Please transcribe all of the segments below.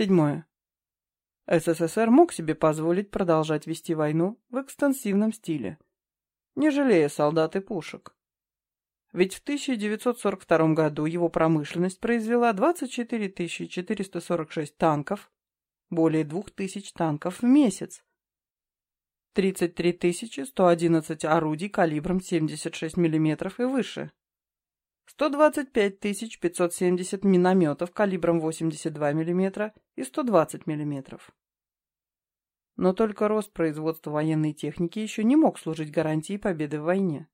Седьмое. СССР мог себе позволить продолжать вести войну в экстенсивном стиле, не жалея солдат и пушек. Ведь в 1942 году его промышленность произвела 24 446 танков, более 2000 танков в месяц, 33 111 орудий калибром 76 мм и выше, 125 570 минометов калибром 82 мм и 120 мм. Но только рост производства военной техники еще не мог служить гарантией победы в войне.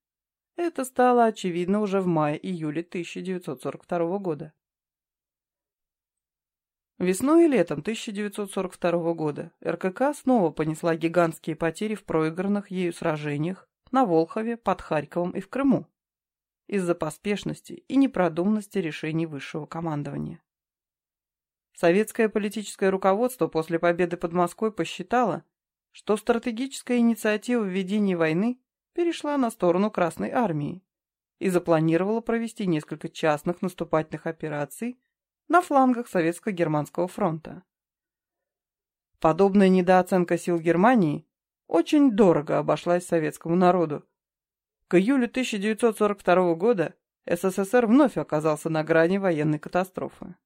Это стало очевидно уже в мае-июле 1942 года. Весной и летом 1942 года РКК снова понесла гигантские потери в проигранных ею сражениях на Волхове, под Харьковом и в Крыму из-за поспешности и непродуманности решений высшего командования. Советское политическое руководство после победы под Москвой посчитало, что стратегическая инициатива введения войны перешла на сторону Красной Армии и запланировало провести несколько частных наступательных операций на флангах Советско-Германского фронта. Подобная недооценка сил Германии очень дорого обошлась советскому народу. К июлю 1942 года СССР вновь оказался на грани военной катастрофы.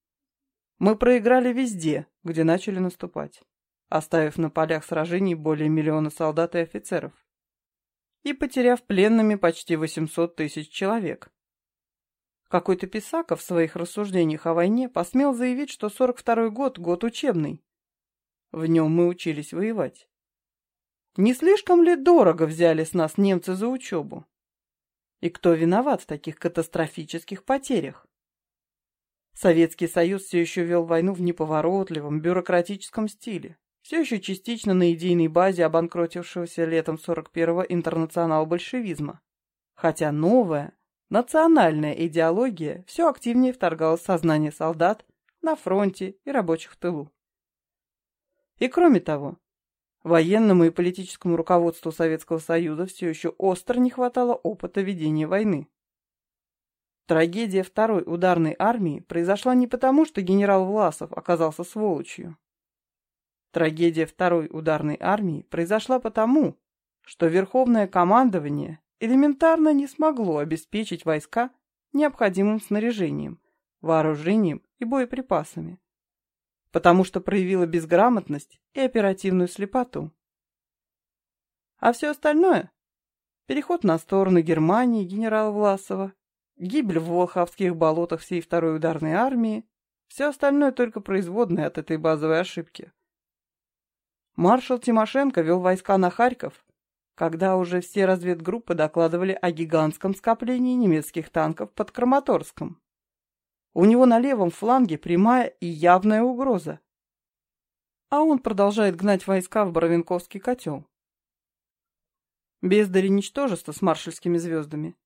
Мы проиграли везде, где начали наступать, оставив на полях сражений более миллиона солдат и офицеров, и потеряв пленными почти 800 тысяч человек. Какой-то Писаков в своих рассуждениях о войне посмел заявить, что 42-й год – год учебный. В нем мы учились воевать. Не слишком ли дорого взяли с нас немцы за учебу? И кто виноват в таких катастрофических потерях? Советский Союз все еще вел войну в неповоротливом, бюрократическом стиле, все еще частично на идейной базе обанкротившегося летом 41-го интернационал-большевизма. Хотя новая, национальная идеология все активнее вторгалась в сознание солдат на фронте и рабочих в тылу. И кроме того, военному и политическому руководству Советского Союза все еще остро не хватало опыта ведения войны. Трагедия второй ударной армии произошла не потому, что генерал Власов оказался сволочью. Трагедия второй ударной армии произошла потому, что Верховное командование элементарно не смогло обеспечить войска необходимым снаряжением, вооружением и боеприпасами, потому что проявило безграмотность и оперативную слепоту. А все остальное – переход на сторону Германии генерала Власова, гибель в Волховских болотах всей второй ударной армии, все остальное только производное от этой базовой ошибки. Маршал Тимошенко вел войска на Харьков, когда уже все разведгруппы докладывали о гигантском скоплении немецких танков под Краматорском. У него на левом фланге прямая и явная угроза. А он продолжает гнать войска в Боровенковский котел. Бездари ничтожество с маршальскими звездами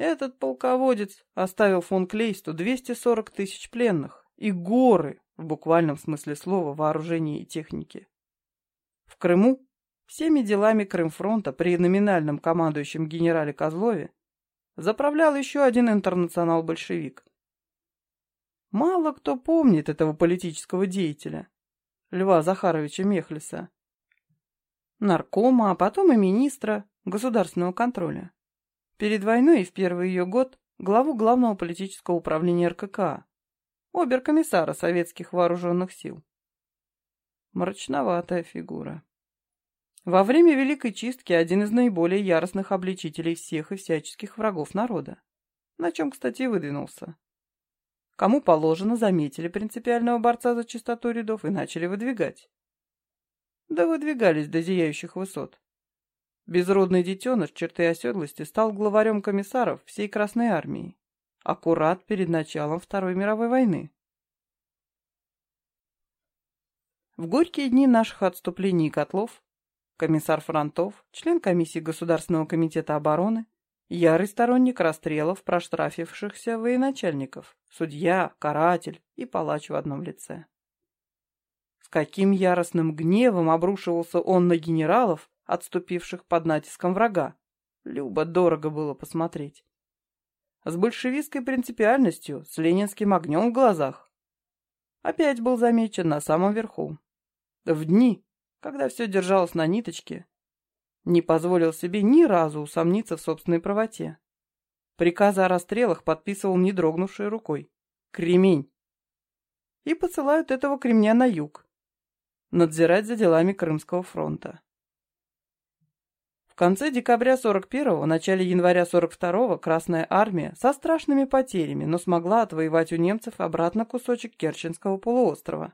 этот полководец оставил фон Клейсту 240 тысяч пленных и горы, в буквальном смысле слова, вооружения и техники. В Крыму всеми делами Крымфронта при номинальном командующем генерале Козлове заправлял еще один интернационал-большевик. Мало кто помнит этого политического деятеля, Льва Захаровича Мехлиса, наркома, а потом и министра государственного контроля. Перед войной и в первый ее год главу Главного политического управления РКК, оберкомиссара советских вооруженных сил. Мрачноватая фигура. Во время Великой Чистки один из наиболее яростных обличителей всех и всяческих врагов народа, на чем, кстати, выдвинулся. Кому положено, заметили принципиального борца за чистоту рядов и начали выдвигать. Да выдвигались до зияющих высот. Безродный детеныш черты оседлости стал главарем комиссаров всей Красной Армии, аккурат перед началом Второй мировой войны. В горькие дни наших отступлений и котлов комиссар Фронтов, член комиссии Государственного комитета обороны, ярый сторонник расстрелов проштрафившихся военачальников, судья, каратель и палач в одном лице. С каким яростным гневом обрушивался он на генералов, отступивших под натиском врага. Любо дорого было посмотреть. С большевистской принципиальностью, с ленинским огнем в глазах. опять был замечен на самом верху. В дни, когда все держалось на ниточке, не позволил себе ни разу усомниться в собственной правоте. Приказы о расстрелах подписывал не дрогнувшей рукой. Кремень. И посылают этого кремня на юг. Надзирать за делами Крымского фронта. В конце декабря 41-го, начале января 42-го Красная Армия со страшными потерями, но смогла отвоевать у немцев обратно кусочек Керченского полуострова.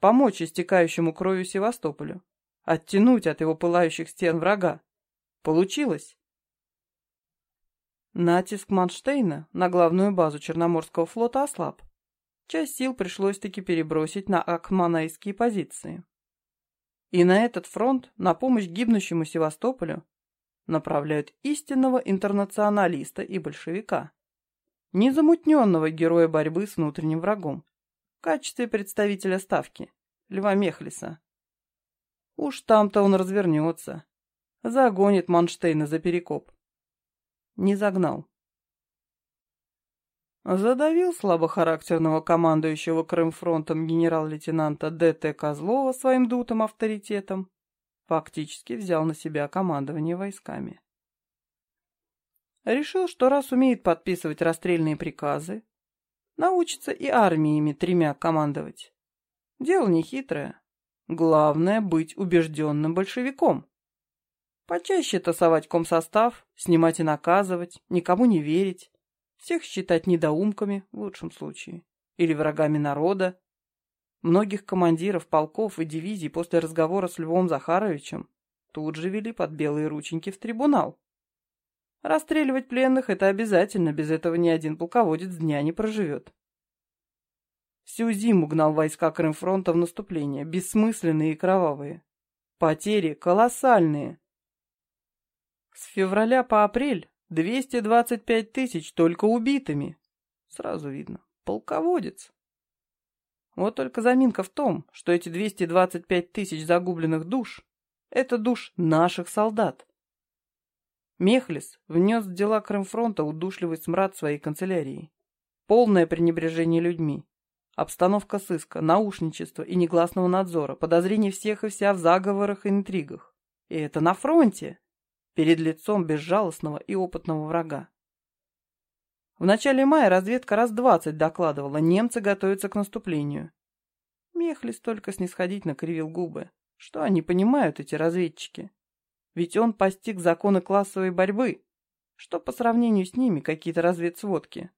Помочь истекающему кровью Севастополю. Оттянуть от его пылающих стен врага. Получилось. Натиск Манштейна на главную базу Черноморского флота ослаб. Часть сил пришлось-таки перебросить на акманайские позиции. И на этот фронт, на помощь гибнущему Севастополю, направляют истинного интернационалиста и большевика, незамутненного героя борьбы с внутренним врагом, в качестве представителя Ставки, Льва Мехлиса. Уж там-то он развернется, загонит Манштейна за перекоп. Не загнал. Задавил слабохарактерного командующего Крымфронтом генерал-лейтенанта Д.Т. Козлова своим дутым авторитетом, фактически взял на себя командование войсками. Решил, что раз умеет подписывать расстрельные приказы, научится и армиями тремя командовать. Дело нехитрое. Главное — быть убежденным большевиком. Почаще тасовать комсостав, снимать и наказывать, никому не верить, всех считать недоумками, в лучшем случае, или врагами народа. Многих командиров полков и дивизий после разговора с Львом Захаровичем тут же вели под белые рученьки в трибунал. Расстреливать пленных — это обязательно, без этого ни один полководец дня не проживет. Всю зиму гнал войска Крымфронта в наступление, бессмысленные и кровавые. Потери колоссальные. С февраля по апрель 225 тысяч только убитыми. Сразу видно. Полководец. Вот только заминка в том, что эти 225 тысяч загубленных душ — это душ наших солдат. Мехлис внес в дела Крымфронта удушливый смрад своей канцелярии. Полное пренебрежение людьми. Обстановка сыска, наушничества и негласного надзора, подозрение всех и вся в заговорах и интригах. И это на фронте перед лицом безжалостного и опытного врага. В начале мая разведка раз двадцать докладывала, немцы готовятся к наступлению. Мехлис только снисходительно кривил губы. Что они понимают, эти разведчики? Ведь он постиг законы классовой борьбы. Что по сравнению с ними какие-то разведсводки?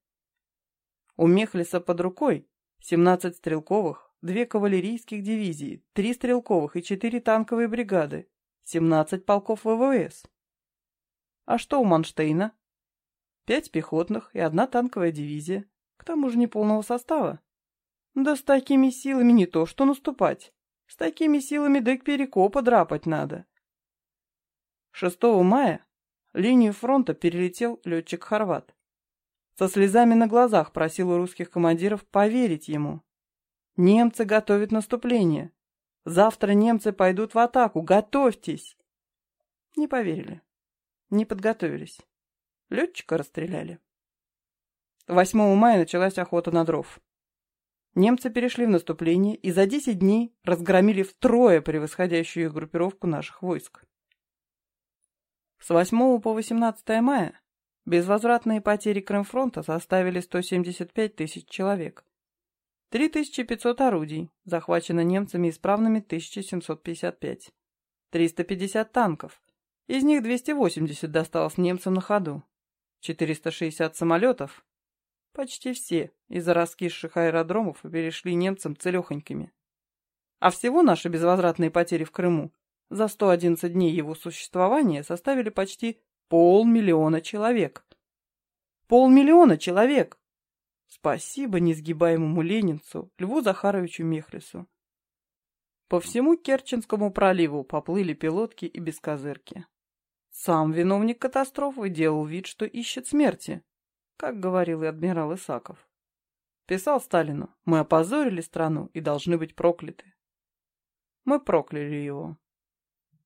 У Мехлиса под рукой 17 стрелковых, две кавалерийских дивизии, три стрелковых и четыре танковые бригады, 17 полков ВВС. А что у Манштейна? Пять пехотных и одна танковая дивизия. К тому же неполного состава. Да с такими силами не то, что наступать. С такими силами да к перекопа драпать надо. 6 мая линию фронта перелетел летчик-хорват. Со слезами на глазах просил у русских командиров поверить ему. Немцы готовят наступление. Завтра немцы пойдут в атаку. Готовьтесь. Не поверили. Не подготовились. Летчика расстреляли. 8 мая началась охота на дров. Немцы перешли в наступление и за 10 дней разгромили втрое превосходящую их группировку наших войск. С 8 по 18 мая безвозвратные потери Крымфронта составили 175 тысяч человек. 3500 орудий, захвачено немцами исправными 1755. 350 танков, из них 280 досталось немцам на ходу. 460 самолетов. Почти все из-за раскисших аэродромов перешли немцам целехонькими. А всего наши безвозвратные потери в Крыму за 111 дней его существования составили почти полмиллиона человек. Полмиллиона человек! Спасибо несгибаемому ленинцу Льву Захаровичу Мехлису. По всему Керченскому проливу поплыли пилотки и бескозырки. Сам виновник катастрофы делал вид, что ищет смерти, как говорил и адмирал Исаков. Писал Сталину, мы опозорили страну и должны быть прокляты. Мы прокляли его.